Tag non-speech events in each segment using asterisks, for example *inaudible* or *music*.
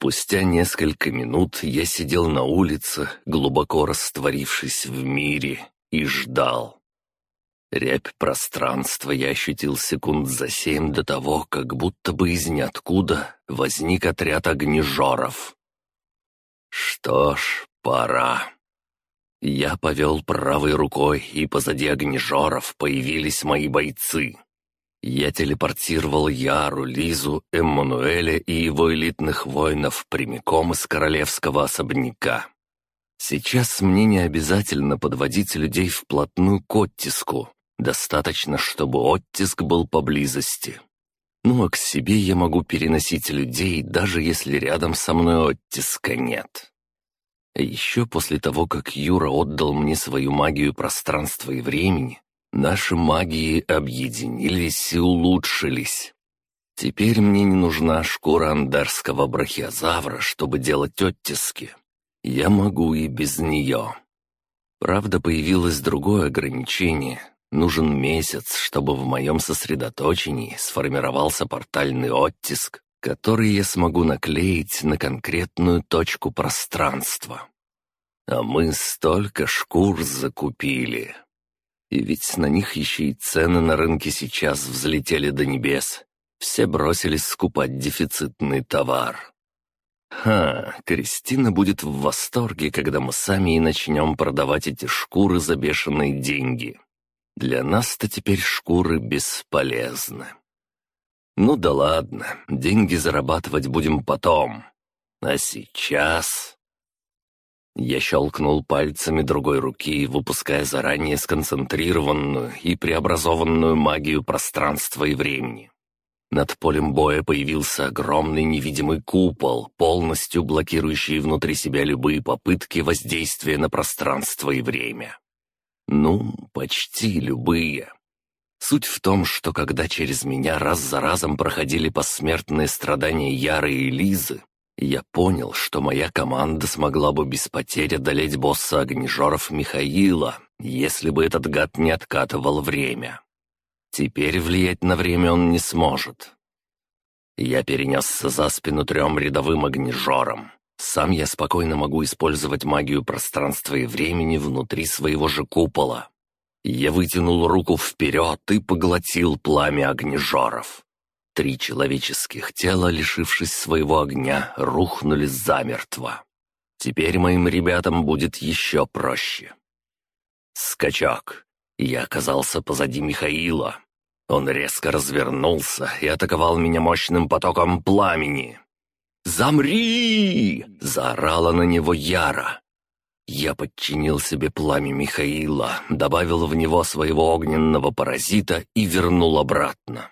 Спустя несколько минут я сидел на улице, глубоко растворившись в мире, и ждал. Рябь пространства я ощутил секунд за семь до того, как будто бы из ниоткуда возник отряд огнежоров. Что ж, пора. Я повел правой рукой, и позади огнежоров появились мои бойцы. Я телепортировал Яру, Лизу, Эммануэля и его элитных воинов прямиком из королевского особняка. Сейчас мне не обязательно подводить людей вплотную к оттиску. Достаточно, чтобы оттиск был поблизости. Ну а к себе я могу переносить людей, даже если рядом со мной оттиска нет. Еще после того, как Юра отдал мне свою магию пространства и времени, наши магии объединились и улучшились. Теперь мне не нужна шкура андарского брахиозавра, чтобы делать оттиски. Я могу и без нее. Правда, появилось другое ограничение. Нужен месяц, чтобы в моем сосредоточении сформировался портальный оттиск, который я смогу наклеить на конкретную точку пространства. А мы столько шкур закупили. И ведь на них еще и цены на рынке сейчас взлетели до небес. Все бросились скупать дефицитный товар. Ха, Кристина будет в восторге, когда мы сами и начнем продавать эти шкуры за бешеные деньги. Для нас-то теперь шкуры бесполезны. Ну да ладно, деньги зарабатывать будем потом. А сейчас... Я щелкнул пальцами другой руки, выпуская заранее сконцентрированную и преобразованную магию пространства и времени. Над полем боя появился огромный невидимый купол, полностью блокирующий внутри себя любые попытки воздействия на пространство и время. Ну, почти любые. Суть в том, что когда через меня раз за разом проходили посмертные страдания Яры и Лизы, я понял, что моя команда смогла бы без потерь одолеть босса огнежоров Михаила, если бы этот гад не откатывал время. Теперь влиять на время он не сможет. Я перенесся за спину трем рядовым огнежорам. Сам я спокойно могу использовать магию пространства и времени внутри своего же купола. Я вытянул руку вперед и поглотил пламя огнежоров. Три человеческих тела, лишившись своего огня, рухнули замертво. Теперь моим ребятам будет еще проще. Скачок. Я оказался позади Михаила. Он резко развернулся и атаковал меня мощным потоком пламени. «Замри!» — заорала на него Яра. Я подчинил себе пламя Михаила, добавил в него своего огненного паразита и вернул обратно.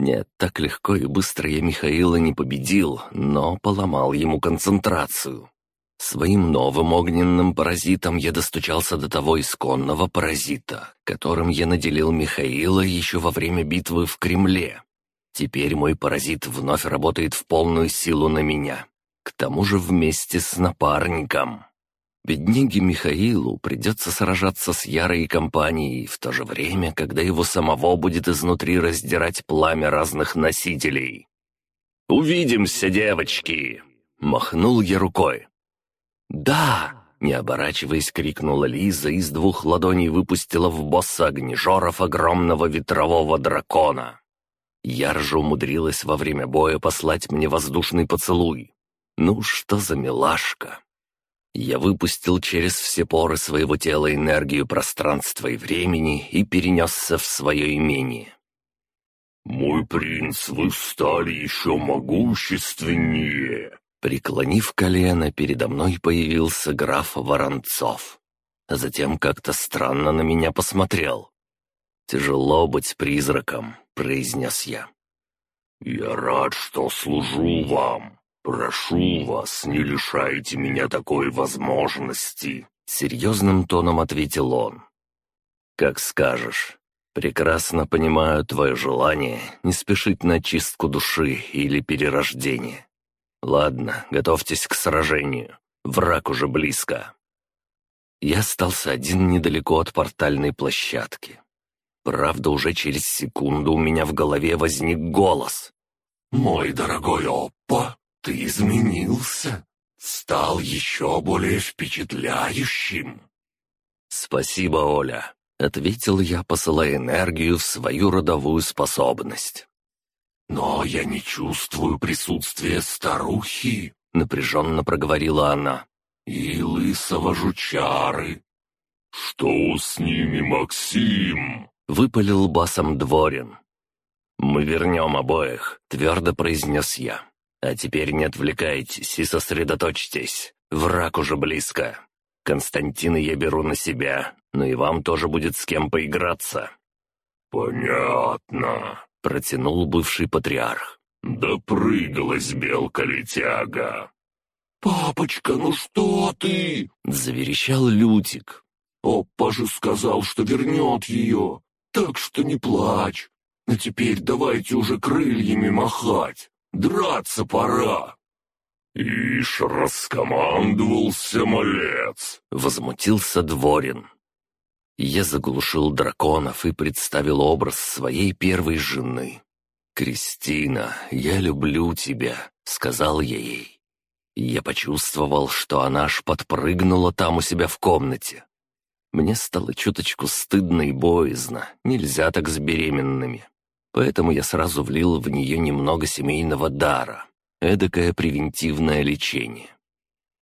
Нет, так легко и быстро я Михаила не победил, но поломал ему концентрацию. Своим новым огненным паразитом я достучался до того исконного паразита, которым я наделил Михаила еще во время битвы в Кремле. Теперь мой паразит вновь работает в полную силу на меня. К тому же вместе с напарником. Бедняге Михаилу придется сражаться с Ярой компанией в то же время, когда его самого будет изнутри раздирать пламя разных носителей. «Увидимся, девочки!» — махнул я рукой. «Да!» — не оборачиваясь, крикнула Лиза и с двух ладоней выпустила в босса огнежоров огромного ветрового дракона. Яржа умудрилась во время боя послать мне воздушный поцелуй. Ну что за милашка! Я выпустил через все поры своего тела энергию пространства и времени и перенесся в свое имение. «Мой принц, вы стали еще могущественнее!» Преклонив колено, передо мной появился граф Воронцов. А затем как-то странно на меня посмотрел. «Тяжело быть призраком», — произнес я. «Я рад, что служу вам», «Прошу вас, не лишайте меня такой возможности», — серьезным тоном ответил он. «Как скажешь. Прекрасно понимаю твое желание не спешить на чистку души или перерождение. Ладно, готовьтесь к сражению. Враг уже близко». Я остался один недалеко от портальной площадки. Правда, уже через секунду у меня в голове возник голос. «Мой дорогой Оппа, ты изменился, стал еще более впечатляющим». «Спасибо, Оля», — ответил я, посылая энергию в свою родовую способность. «Но я не чувствую присутствия старухи», — напряженно проговорила она. «И лысого жучары». «Что с ними, Максим?» — выпалил басом Дворин. «Мы вернем обоих», — твердо произнес я. «А теперь не отвлекайтесь и сосредоточьтесь. Враг уже близко. Константина я беру на себя, но и вам тоже будет с кем поиграться». «Понятно», — протянул бывший патриарх. «Допрыгалась белка-летяга». «Папочка, ну что ты?» — заверещал Лютик. «Папа же сказал, что вернет ее, так что не плачь. А теперь давайте уже крыльями махать, драться пора». «Ишь, раскомандовался малец!» — возмутился Дворин. Я заглушил драконов и представил образ своей первой жены. «Кристина, я люблю тебя», — сказал я ей. Я почувствовал, что она аж подпрыгнула там у себя в комнате. Мне стало чуточку стыдно и боязно, нельзя так с беременными. Поэтому я сразу влил в нее немного семейного дара, эдакое превентивное лечение.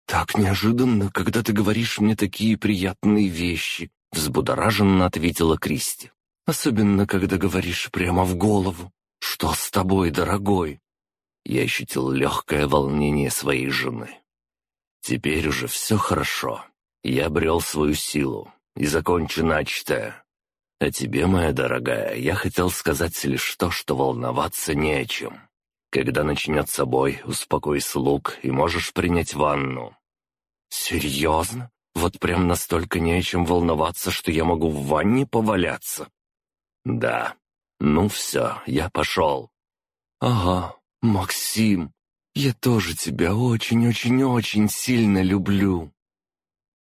«Так неожиданно, когда ты говоришь мне такие приятные вещи», — взбудораженно ответила Кристи. «Особенно, когда говоришь прямо в голову. Что с тобой, дорогой?» Я ощутил легкое волнение своей жены. Теперь уже все хорошо. Я обрел свою силу и закончу начатое. А тебе, моя дорогая, я хотел сказать лишь то, что волноваться не о чем. Когда начнется бой, успокой слуг и можешь принять ванну». «Серьезно? Вот прям настолько не о чем волноваться, что я могу в ванне поваляться?» «Да. Ну все, я пошел». «Ага, Максим, я тоже тебя очень-очень-очень сильно люблю».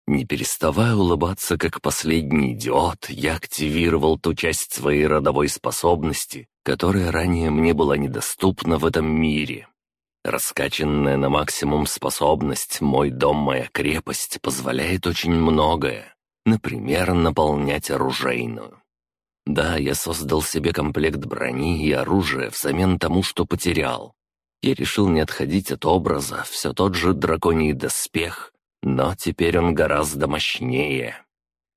Не переставая улыбаться, как последний идиот, я активировал ту часть своей родовой способности, которая ранее мне была недоступна в этом мире. Раскачанная на максимум способность «Мой дом, моя крепость» позволяет очень многое. Например, наполнять оружейную. Да, я создал себе комплект брони и оружия взамен тому, что потерял. Я решил не отходить от образа, все тот же драконий доспех, но теперь он гораздо мощнее.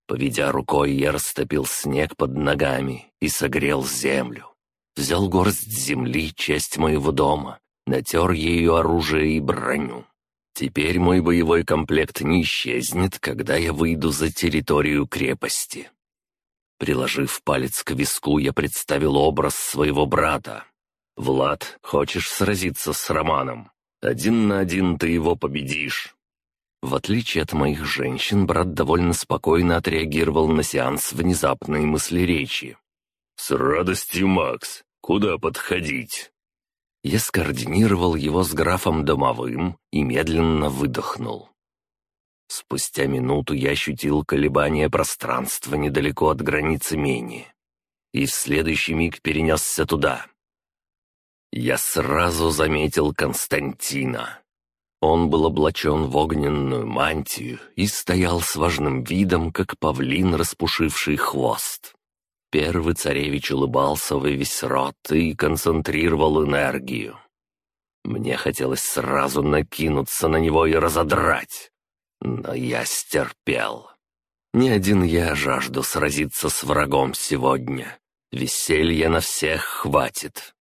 Поведя рукой, я растопил снег под ногами и согрел землю. Взял горсть земли, часть моего дома, натер ею оружие и броню. Теперь мой боевой комплект не исчезнет, когда я выйду за территорию крепости. Приложив палец к виску, я представил образ своего брата. «Влад, хочешь сразиться с Романом? Один на один ты его победишь. В отличие от моих женщин, брат довольно спокойно отреагировал на сеанс внезапной мысли речи. «С радостью, Макс. Куда подходить?» Я скоординировал его с графом Домовым и медленно выдохнул. Спустя минуту я ощутил колебание пространства недалеко от границы Мени. И в следующий миг перенесся туда. Я сразу заметил Константина. Он был облачен в огненную мантию и стоял с важным видом, как павлин, распушивший хвост. Первый царевич улыбался во весь рот и концентрировал энергию. Мне хотелось сразу накинуться на него и разодрать, но я стерпел. Не один я жажду сразиться с врагом сегодня. Веселья на всех хватит.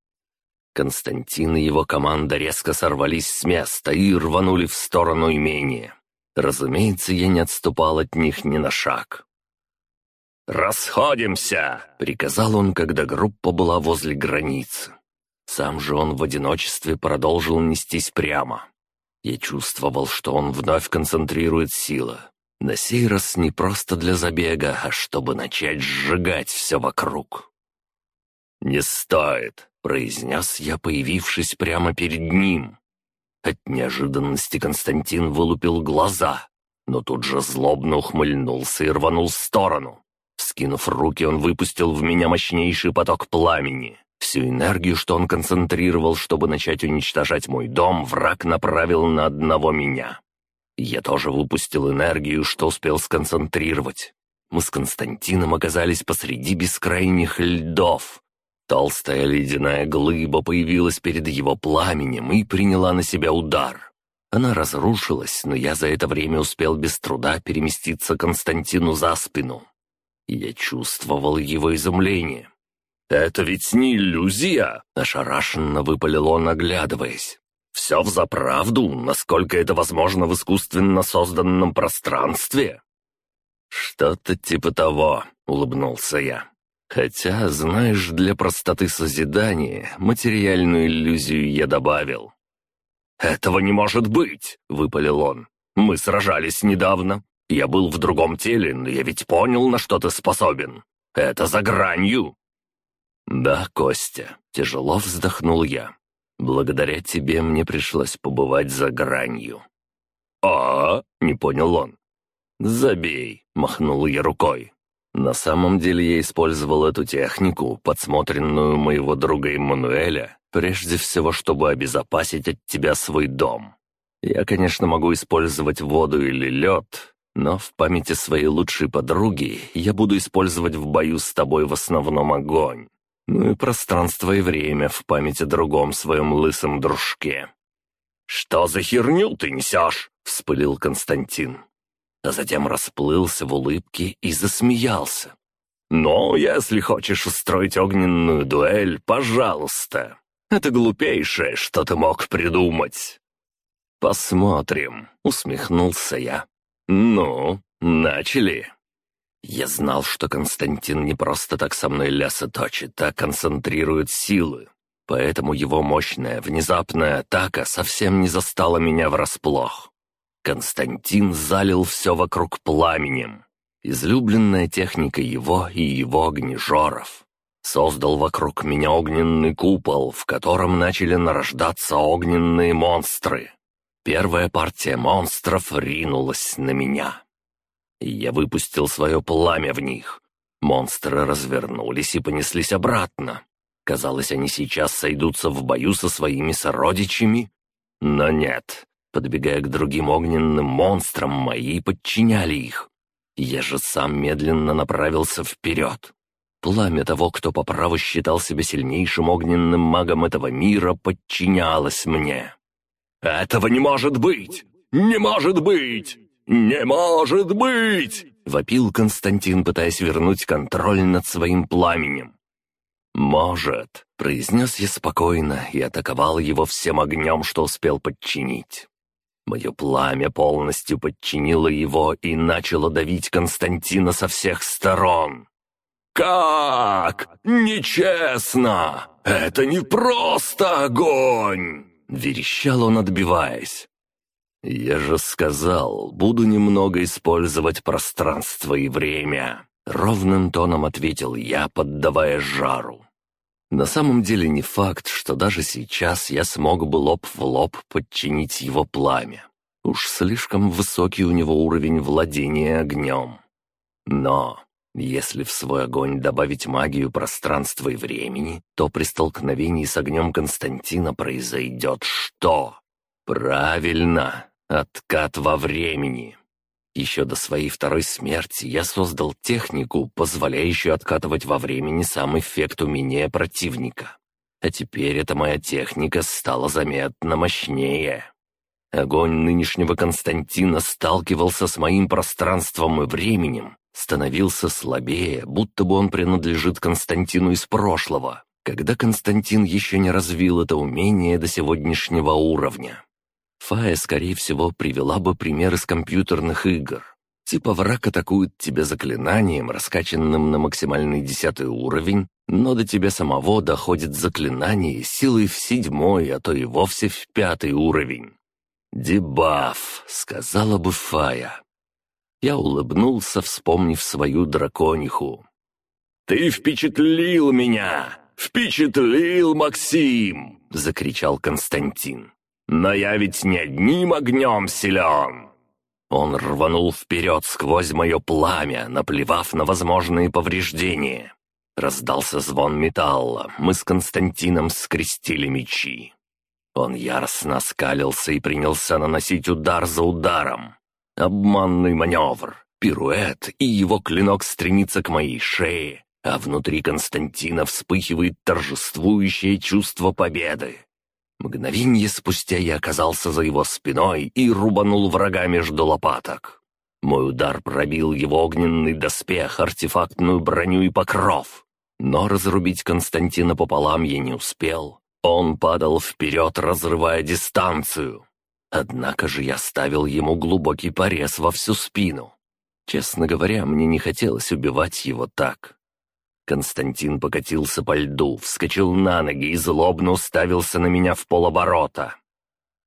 Константин и его команда резко сорвались с места и рванули в сторону имения. Разумеется, я не отступал от них ни на шаг. «Расходимся!» — приказал он, когда группа была возле границы. Сам же он в одиночестве продолжил нестись прямо. Я чувствовал, что он вновь концентрирует силы. На сей раз не просто для забега, а чтобы начать сжигать все вокруг. «Не стоит!» Произнес я, появившись прямо перед ним. От неожиданности Константин вылупил глаза, но тут же злобно ухмыльнулся и рванул в сторону. Скинув руки, он выпустил в меня мощнейший поток пламени. Всю энергию, что он концентрировал, чтобы начать уничтожать мой дом, враг направил на одного меня. Я тоже выпустил энергию, что успел сконцентрировать. Мы с Константином оказались посреди бескрайних льдов. Толстая ледяная глыба появилась перед его пламенем и приняла на себя удар. Она разрушилась, но я за это время успел без труда переместиться Константину за спину. Я чувствовал его изумление. «Это ведь не иллюзия!» — ошарашенно выпалил он, оглядываясь. «Все взаправду, насколько это возможно в искусственно созданном пространстве?» «Что-то типа того», — улыбнулся я. «Хотя, знаешь, для простоты созидания материальную иллюзию я добавил». «Этого не может быть!» — выпалил он. «Мы сражались недавно. Я был в другом теле, но я ведь понял, на что ты способен. Это за гранью. «Да, Костя», — тяжело вздохнул я. «Благодаря тебе мне пришлось побывать за гранью». «А?» — не понял он. «Забей», — махнул я рукой. На самом деле я использовал эту технику, подсмотренную моего друга Эммануэля, прежде всего, чтобы обезопасить от тебя свой дом. Я, конечно, могу использовать воду или лед, но в памяти своей лучшей подруги я буду использовать в бою с тобой в основном огонь. Ну и пространство и время в памяти другом своем лысом дружке. «Что за херню ты несешь?» — вспылил Константин. А затем расплылся в улыбке и засмеялся. «Ну, если хочешь устроить огненную дуэль, пожалуйста. Это глупейшее, что ты мог придумать». «Посмотрим», — усмехнулся я. «Ну, начали». Я знал, что Константин не просто так со мной лясы точит, а концентрирует силы. Поэтому его мощная, внезапная атака совсем не застала меня врасплох. Константин залил все вокруг пламенем. Излюбленная техника его и его огнежоров. Создал вокруг меня огненный купол, в котором начали нарождаться огненные монстры. Первая партия монстров ринулась на меня я выпустил свое пламя в них. Монстры развернулись и понеслись обратно. Казалось, они сейчас сойдутся в бою со своими сородичами. Но нет, подбегая к другим огненным монстрам, мои подчиняли их. Я же сам медленно направился вперед. Пламя того, кто по праву считал себя сильнейшим огненным магом этого мира, подчинялось мне. «Этого не может быть! Не может быть!» «Не может быть!» — вопил Константин, пытаясь вернуть контроль над своим пламенем. «Может», — произнес я спокойно и атаковал его всем огнем, что успел подчинить. Мое пламя полностью подчинило его и начало давить Константина со всех сторон. «Как? Нечестно! Это не просто огонь!» — верещал он, отбиваясь. «Я же сказал, буду немного использовать пространство и время», — ровным тоном ответил я, поддавая жару. На самом деле не факт, что даже сейчас я смог бы лоб в лоб подчинить его пламя. Уж слишком высокий у него уровень владения огнем. Но если в свой огонь добавить магию пространства и времени, то при столкновении с огнем Константина произойдет что? Правильно, откат во времени. Еще до своей второй смерти я создал технику, позволяющую откатывать во времени сам эффект умения противника. А теперь эта моя техника стала заметно мощнее. Огонь нынешнего Константина сталкивался с моим пространством и временем, становился слабее, будто бы он принадлежит Константину из прошлого, когда Константин еще не развил это умение до сегодняшнего уровня. Фая, скорее всего, привела бы пример из компьютерных игр. Типа враг атакует тебя заклинанием, раскачанным на максимальный десятый уровень, но до тебя самого доходит заклинание силой в седьмой, а то и вовсе в пятый уровень. «Дебаф», — сказала бы Фая. Я улыбнулся, вспомнив свою дракониху. «Ты впечатлил меня! Впечатлил, Максим!» — закричал Константин. Но я ведь не одним огнем силен!» Он рванул вперед сквозь мое пламя, наплевав на возможные повреждения. Раздался звон металла, мы с Константином скрестили мечи. Он яростно оскалился и принялся наносить удар за ударом. Обманный маневр, пируэт, и его клинок стремится к моей шее, а внутри Константина вспыхивает торжествующее чувство победы. Мгновенье спустя я оказался за его спиной и рубанул врага между лопаток. Мой удар пробил его огненный доспех, артефактную броню и покров. Но разрубить Константина пополам я не успел. Он падал вперед, разрывая дистанцию. Однако же я ставил ему глубокий порез во всю спину. Честно говоря, мне не хотелось убивать его так. Константин покатился по льду, вскочил на ноги и злобно уставился на меня в полоборота.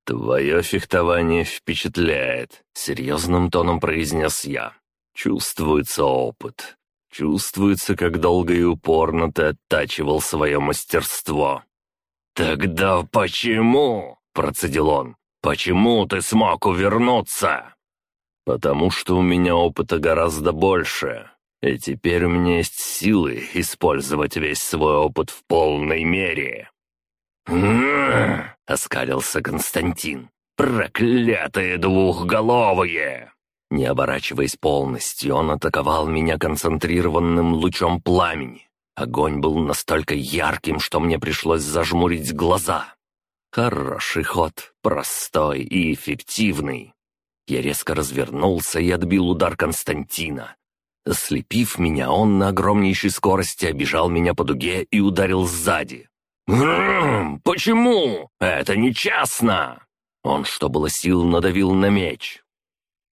«Твое фехтование впечатляет», — серьезным тоном произнес я. «Чувствуется опыт. Чувствуется, как долго и упорно ты оттачивал свое мастерство». «Тогда почему?» — процедил он. «Почему ты смог увернуться?» «Потому что у меня опыта гораздо больше. И теперь у меня есть силы использовать весь свой опыт в полной мере. «М-м-м!» оскалился Константин. «Проклятые двухголовые!» Не оборачиваясь полностью, он атаковал меня концентрированным лучом пламени. Огонь был настолько ярким, что мне пришлось зажмурить глаза. Хороший ход, простой и эффективный. Я резко развернулся и отбил удар Константина. Ослепив меня, он на огромнейшей скорости обижал меня по дуге и ударил сзади. «Грррм, почему? Это нечестно!» Он, что было сил, надавил на меч.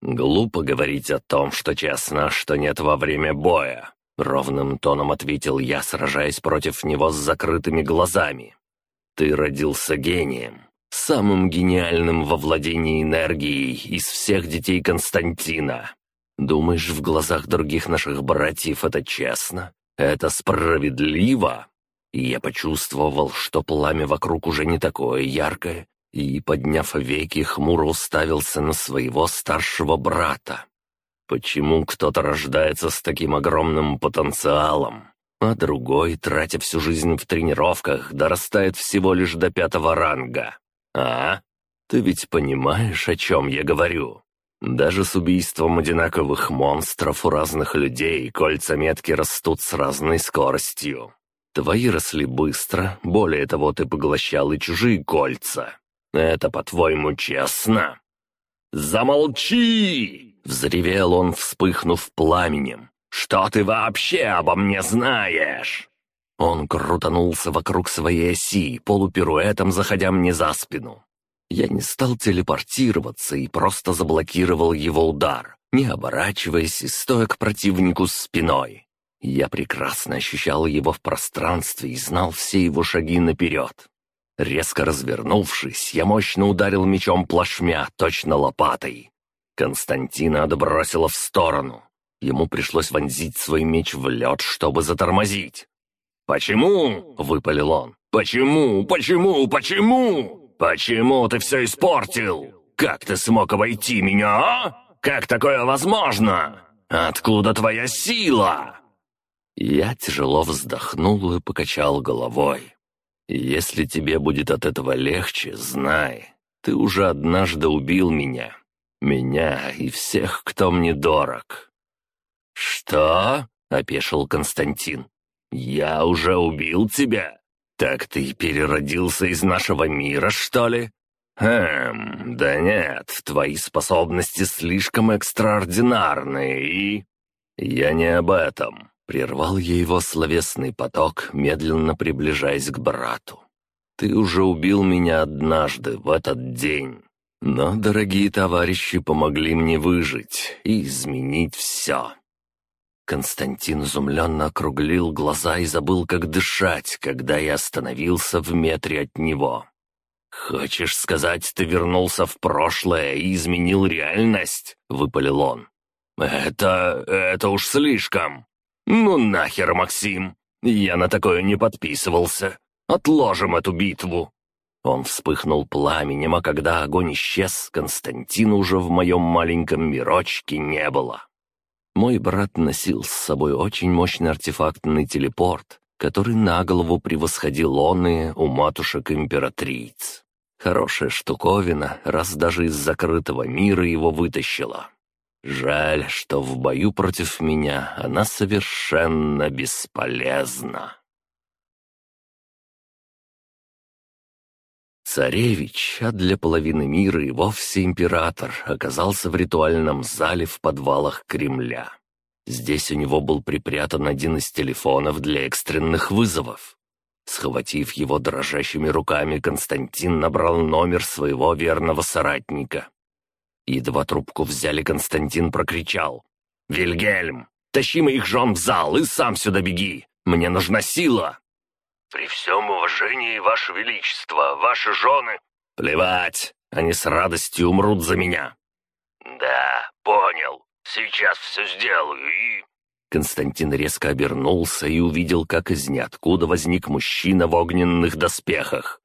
«Глупо говорить о том, что честно, что нет во время боя», — ровным тоном ответил я, сражаясь против него с закрытыми глазами. «Ты родился гением, самым гениальным во владении энергией из всех детей Константина. Думаешь, в глазах других наших братьев это честно? Это справедливо?» Я почувствовал, что пламя вокруг уже не такое яркое, и, подняв веки, хмуро уставился на своего старшего брата. Почему кто-то рождается с таким огромным потенциалом, а другой, тратя всю жизнь в тренировках, дорастает всего лишь до пятого ранга? А? Ты ведь понимаешь, о чем я говорю? Даже с убийством одинаковых монстров у разных людей кольца метки растут с разной скоростью. Твои росли быстро, более того, ты поглощал и чужие кольца. Это, по-твоему, честно?» «Замолчи!» — взревел он, вспыхнув пламенем. «Что ты вообще обо мне знаешь?» Он крутанулся вокруг своей оси, полупируэтом заходя мне за спину. Я не стал телепортироваться и просто заблокировал его удар, не оборачиваясь и стоя к противнику спиной. Я прекрасно ощущал его в пространстве и знал все его шаги наперед. Резко развернувшись, я мощно ударил мечом плашмя, точно лопатой. Константина отбросила в сторону. Ему пришлось вонзить свой меч в лед, чтобы затормозить. «Почему?» — выпалил он. «Почему? Почему? Почему?» «Почему ты все испортил? Как ты смог обойти меня, а? Как такое возможно? Откуда твоя сила?» Я тяжело вздохнул и покачал головой. «Если тебе будет от этого легче, знай, ты уже однажды убил меня. Меня и всех, кто мне дорог». «Что?» — опешил Константин. «Я уже убил тебя? «Так ты переродился из нашего мира, что ли?» «Эм, да нет, твои способности слишком экстраординарные и...» «Я не об этом», — прервал я его словесный поток, медленно приближаясь к брату. «Ты уже убил меня однажды, в этот день. Но дорогие товарищи помогли мне выжить и изменить все. Константин изумленно округлил глаза и забыл, как дышать, когда я остановился в метре от него. «Хочешь сказать, ты вернулся в прошлое и изменил реальность?» — выпалил он. «Это... это уж слишком. Ну нахер, Максим! Я на такое не подписывался. Отложим эту битву!» Он вспыхнул пламенем, а когда огонь исчез, Константина уже в моем маленьком мирочке не было. Мой брат носил с собой очень мощный артефактный телепорт, который на голову превосходил он и у матушек-императриц. Хорошая штуковина, раз даже из закрытого мира его вытащила. Жаль, что в бою против меня она совершенно бесполезна. Царевич, а для половины мира и вовсе император, оказался в ритуальном зале в подвалах Кремля. Здесь у него был припрятан один из телефонов для экстренных вызовов. Схватив его дрожащими руками, Константин набрал номер своего верного соратника. Едва трубку взяли, Константин прокричал. «Вильгельм, тащи моих жен в зал и сам сюда беги! Мне нужна сила!» «При всем уважении, Ваше Величество, ваши жены...» «Плевать, они с радостью умрут за меня». «Да, понял. Сейчас все сделаю и...» Константин резко обернулся и увидел, как из ниоткуда возник мужчина в огненных доспехах.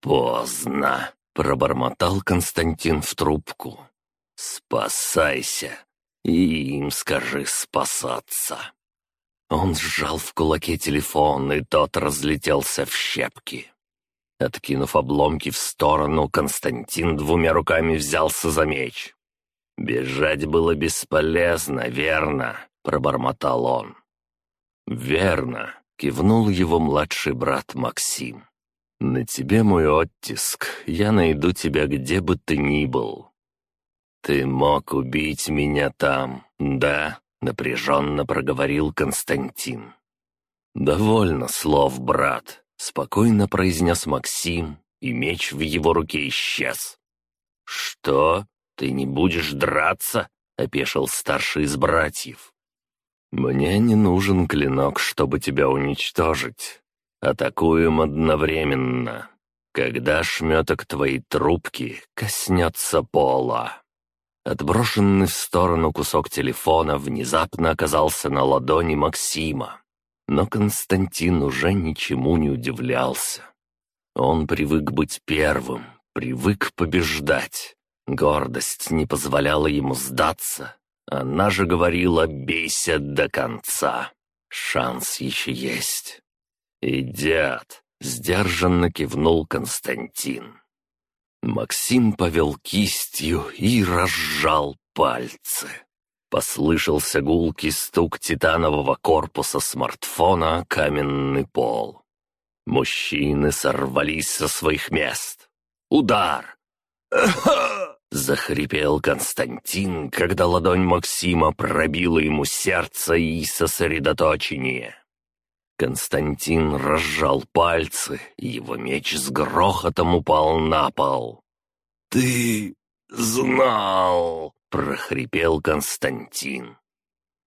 «Поздно», — пробормотал Константин в трубку. «Спасайся, и им скажи спасаться». Он сжал в кулаке телефон, и тот разлетелся в щепки. Откинув обломки в сторону, Константин двумя руками взялся за меч. «Бежать было бесполезно, верно?» — пробормотал он. «Верно», — кивнул его младший брат Максим. «На тебе мой оттиск, я найду тебя где бы ты ни был». «Ты мог убить меня там, да?» Напряженно проговорил Константин. «Довольно слов, брат», — спокойно произнес Максим, и меч в его руке исчез. «Что? Ты не будешь драться?» — опешил старший из братьев. «Мне не нужен клинок, чтобы тебя уничтожить. Атакуем одновременно, когда шметок твоей трубки коснется пола». Отброшенный в сторону кусок телефона внезапно оказался на ладони Максима. Но Константин уже ничему не удивлялся. Он привык быть первым, привык побеждать. Гордость не позволяла ему сдаться. Она же говорила «бейся до конца». Шанс еще есть. «Идет», — сдержанно кивнул Константин. Максим повел кистью и разжал пальцы. Послышался гулкий стук титанового корпуса смартфона каменный пол. Мужчины сорвались со своих мест. Удар! *coughs* Захрипел Константин, когда ладонь Максима пробила ему сердце и сосредоточение. Константин разжал пальцы, его меч с грохотом упал на пол. «Ты знал!» — прохрипел Константин.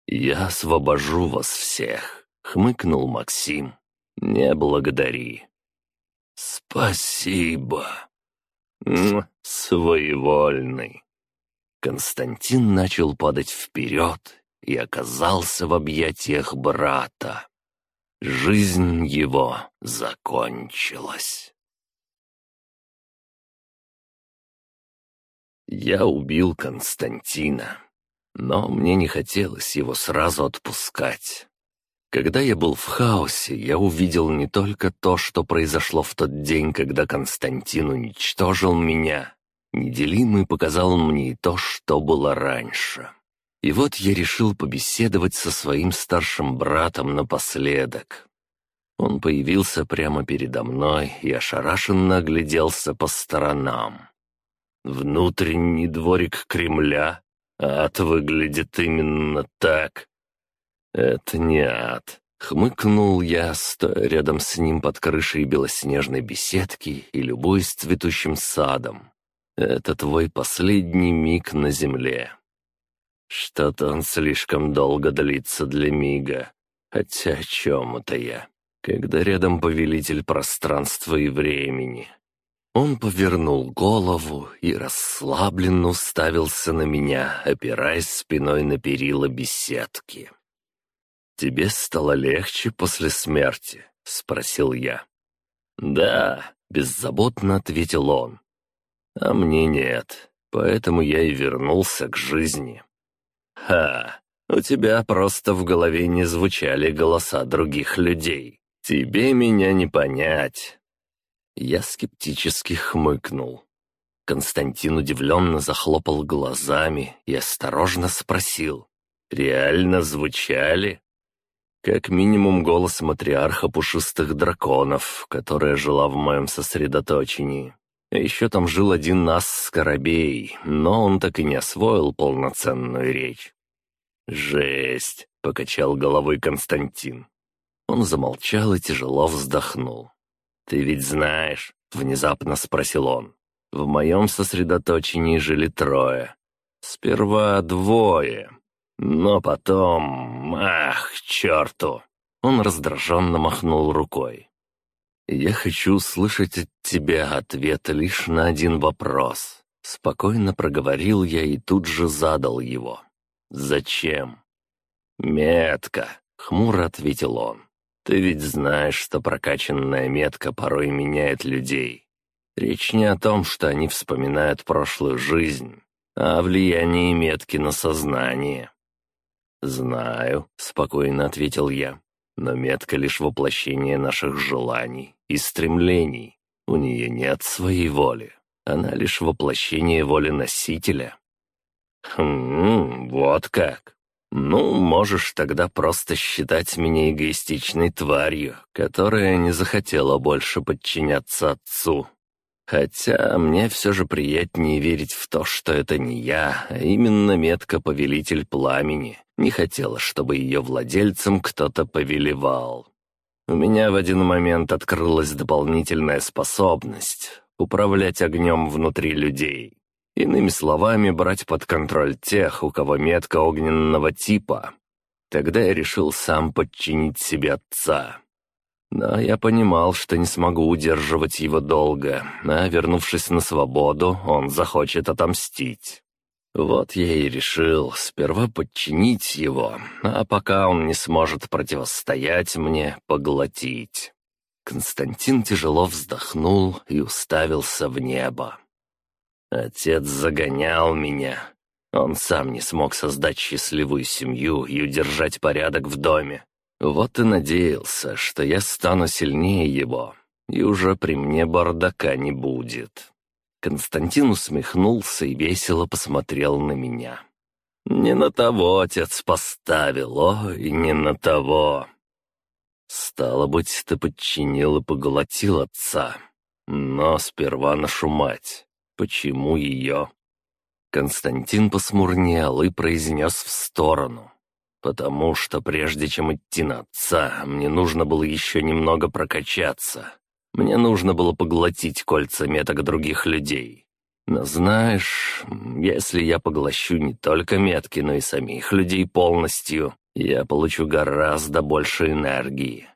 «Я освобожу вас всех», — хмыкнул Максим. «Не благодари». «Спасибо». «Своевольный». Константин начал падать вперед и оказался в объятиях брата. Жизнь его закончилась. Я убил Константина, но мне не хотелось его сразу отпускать. Когда я был в хаосе, я увидел не только то, что произошло в тот день, когда Константин уничтожил меня. Неделимый показал мне и то, что было раньше. И вот я решил побеседовать со своим старшим братом напоследок. Он появился прямо передо мной и ошарашенно огляделся по сторонам. Внутренний дворик Кремля? Ад выглядит именно так. Это не ад. Хмыкнул я, стоя рядом с ним под крышей белоснежной беседки и любуясь цветущим садом. Это твой последний миг на земле. Что-то он слишком долго длится для мига. Хотя о чем это я? Когда рядом повелитель пространства и времени. Он повернул голову и расслабленно уставился на меня, опираясь спиной на перила беседки. «Тебе стало легче после смерти?» — спросил я. «Да», — беззаботно ответил он. «А мне нет, поэтому я и вернулся к жизни». «Ха! У тебя просто в голове не звучали голоса других людей. Тебе меня не понять». Я скептически хмыкнул. Константин удивленно захлопал глазами и осторожно спросил. «Реально звучали?» Как минимум голос матриарха пушистых драконов, которая жила в моем сосредоточении. А еще там жил один нас Скоробей, но он так и не освоил полноценную речь. «Жесть!» — покачал головой Константин. Он замолчал и тяжело вздохнул. «Ты ведь знаешь?» — внезапно спросил он. «В моем сосредоточении жили трое. Сперва двое, но потом... Ах, черту!» Он раздраженно махнул рукой. «Я хочу услышать от тебя ответ лишь на один вопрос». Спокойно проговорил я и тут же задал его. «Зачем?» «Метка», — хмуро ответил он. «Ты ведь знаешь, что прокачанная метка порой меняет людей. Речь не о том, что они вспоминают прошлую жизнь, а о влиянии метки на сознание». «Знаю», — спокойно ответил я. Но метка лишь воплощение наших желаний и стремлений. У нее нет своей воли. Она лишь воплощение воли носителя. Хм, вот как. Ну, можешь тогда просто считать меня эгоистичной тварью, которая не захотела больше подчиняться отцу. Хотя мне все же приятнее верить в то, что это не я, а именно метка Повелитель Пламени, не хотела, чтобы ее владельцем кто-то повелевал. У меня в один момент открылась дополнительная способность — управлять огнем внутри людей. Иными словами, брать под контроль тех, у кого метка огненного типа. Тогда я решил сам подчинить себе отца. Но я понимал, что не смогу удерживать его долго, а вернувшись на свободу, он захочет отомстить. Вот я и решил сперва подчинить его, а пока он не сможет противостоять мне, поглотить. Константин тяжело вздохнул и уставился в небо. Отец загонял меня. Он сам не смог создать счастливую семью и удержать порядок в доме. Вот и надеялся, что я стану сильнее его, и уже при мне бардака не будет. Константин усмехнулся и весело посмотрел на меня. «Не на того отец поставил, о, и не на того!» «Стало быть, ты подчинил и поглотил отца. Но сперва нашу мать. Почему ее?» Константин посмурнел и произнес в сторону. «Потому что прежде чем идти на отца, мне нужно было еще немного прокачаться. Мне нужно было поглотить кольца меток других людей. Но знаешь, если я поглощу не только метки, но и самих людей полностью, я получу гораздо больше энергии.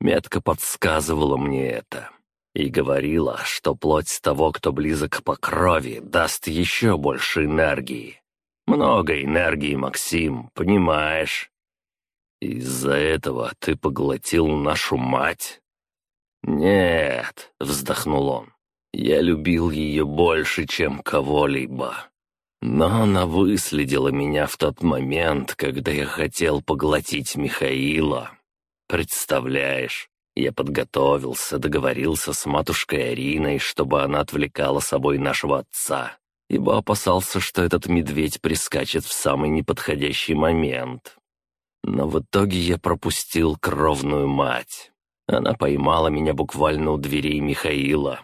Метка подсказывала мне это и говорила, что плоть того, кто близок по крови, даст еще больше энергии. Много энергии, Максим, понимаешь? Из-за этого ты поглотил нашу мать? «Нет», — вздохнул он, — «я любил ее больше, чем кого-либо. Но она выследила меня в тот момент, когда я хотел поглотить Михаила. Представляешь, я подготовился, договорился с матушкой Ариной, чтобы она отвлекала собой нашего отца, ибо опасался, что этот медведь прискачет в самый неподходящий момент. Но в итоге я пропустил кровную мать. Она поймала меня буквально у дверей Михаила.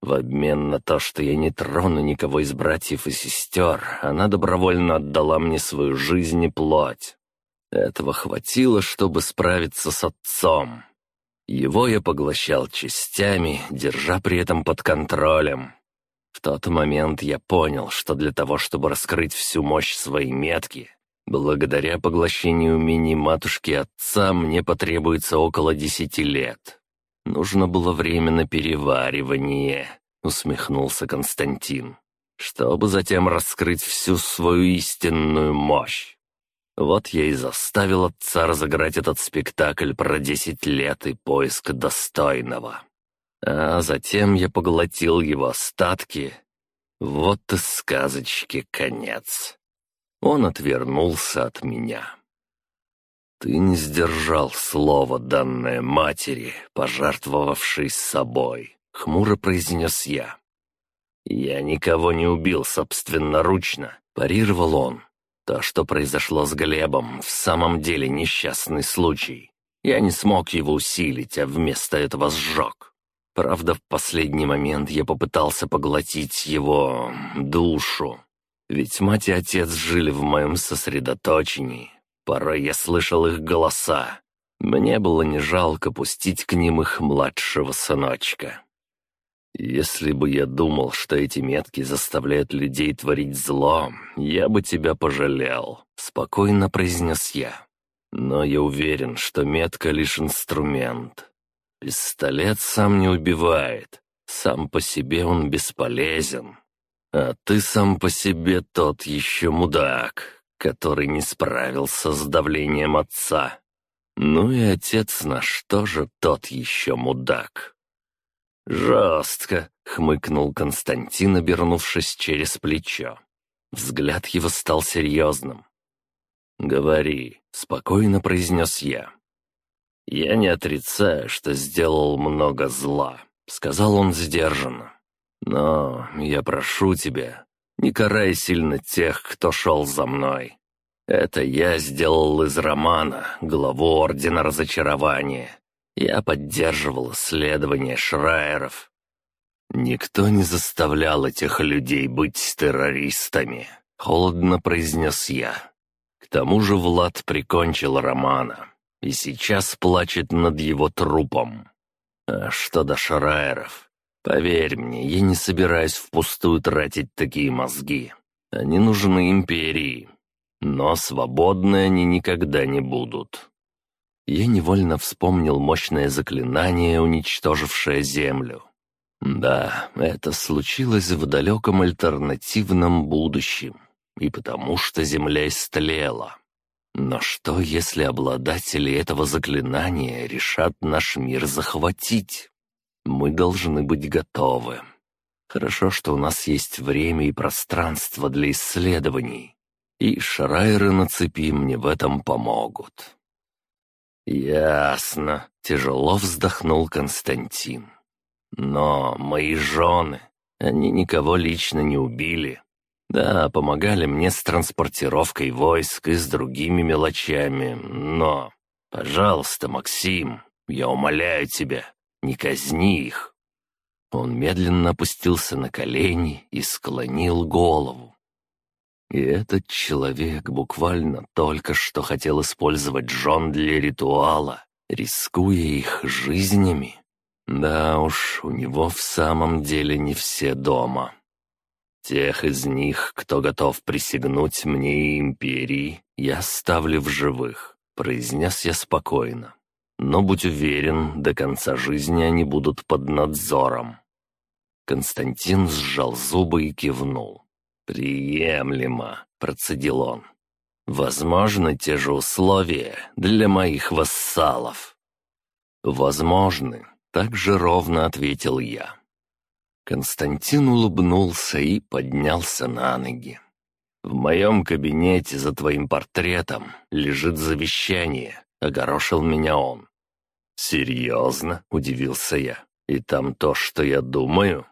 В обмен на то, что я не трону никого из братьев и сестер, она добровольно отдала мне свою жизнь и плоть. Этого хватило, чтобы справиться с отцом. Его я поглощал частями, держа при этом под контролем. В тот момент я понял, что для того, чтобы раскрыть всю мощь своей метки, Благодаря поглощению умений матушки отца мне потребуется около десяти лет. Нужно было время на переваривание, усмехнулся Константин, чтобы затем раскрыть всю свою истинную мощь. Вот я и заставил отца разыграть этот спектакль про десять лет и поиск достойного. А затем я поглотил его остатки. Вот и сказочки конец. Он отвернулся от меня. «Ты не сдержал слово, данное матери, пожертвовавшей собой», — хмуро произнес я. «Я никого не убил собственноручно», — парировал он. «То, что произошло с Глебом, в самом деле несчастный случай. Я не смог его усилить, а вместо этого сжег. Правда, в последний момент я попытался поглотить его душу. Ведь мать и отец жили в моем сосредоточении, Порой я слышал их голоса. Мне было не жалко пустить к ним их младшего сыночка. Если бы я думал, что эти метки заставляют людей творить зло, я бы тебя пожалел, — спокойно произнес я. Но я уверен, что метка — лишь инструмент. Пистолет сам не убивает, сам по себе он бесполезен. А ты сам по себе тот еще мудак, который не справился с давлением отца. Ну и отец наш тоже тот еще мудак. «Жестко», — хмыкнул Константин, обернувшись через плечо. Взгляд его стал серьезным. «Говори», — спокойно произнес я. «Я не отрицаю, что сделал много зла», — сказал он сдержанно. «Но я прошу тебя, не карай сильно тех, кто шел за мной. Это я сделал из романа главу Ордена Разочарования. Я поддерживал исследования Шрайеров. Никто не заставлял этих людей быть террористами, холодно произнес я. К тому же Влад прикончил Романа и сейчас плачет над его трупом. А что до Шрайеров? Поверь мне, я не собираюсь впустую тратить такие мозги. Они нужны империи. Но свободны они никогда не будут. Я невольно вспомнил мощное заклинание, уничтожившее Землю. Да, это случилось в далеком альтернативном будущем, и потому что Земля истлела. Но что, если обладатели этого заклинания решат наш мир захватить? Мы должны быть готовы. Хорошо, что у нас есть время и пространство для исследований. И шрайеры на цепи мне в этом помогут. «Ясно», — тяжело вздохнул Константин. «Но мои жены, они никого лично не убили. Да, помогали мне с транспортировкой войск и с другими мелочами, но... Пожалуйста, Максим, я умоляю тебя, не казни их!» Он медленно опустился на колени и склонил голову. И этот человек буквально только что хотел использовать Джон для ритуала, рискуя их жизнями. Да уж, у него в самом деле не все дома. Тех из них, кто готов присягнуть мне и империи, я ставлю в живых, произнес я спокойно. Но будь уверен, до конца жизни они будут под надзором». Константин сжал зубы и кивнул. «Приемлемо», — процедил он. «Возможно, те же условия для моих вассалов». «Возможны», — так же ровно ответил я. Константин улыбнулся и поднялся на ноги. «В моем кабинете за твоим портретом лежит завещание», — огорошил меня он. «Серьезно?» — удивился я. «И там то, что я думаю?»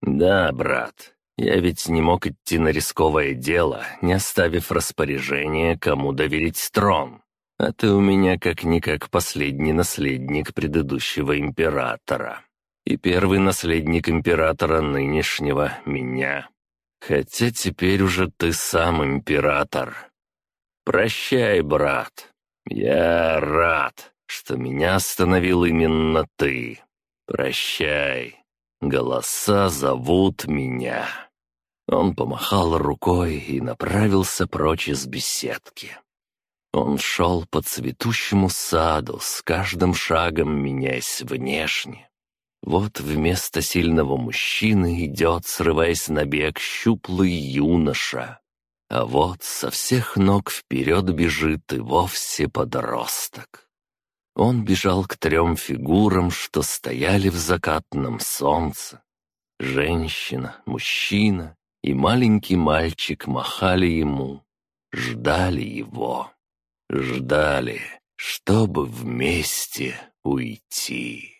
«Да, брат, я ведь не мог идти на рисковое дело, не оставив распоряжение, кому доверить трон. А ты у меня как-никак последний наследник предыдущего императора. И первый наследник императора нынешнего — меня. Хотя теперь уже ты сам император. Прощай, брат. Я рад, что меня остановил именно ты. Прощай. Голоса зовут меня». Он помахал рукой и направился прочь из беседки. Он шел по цветущему саду, с каждым шагом меняясь внешне. Вот вместо сильного мужчины идет, срываясь на бег, щуплый юноша. А вот со всех ног вперед бежит и вовсе подросток. Он бежал к трем фигурам, что стояли в закатном солнце. Женщина, мужчина и маленький мальчик махали ему. ждали его. Ждали, чтобы вместе уйти.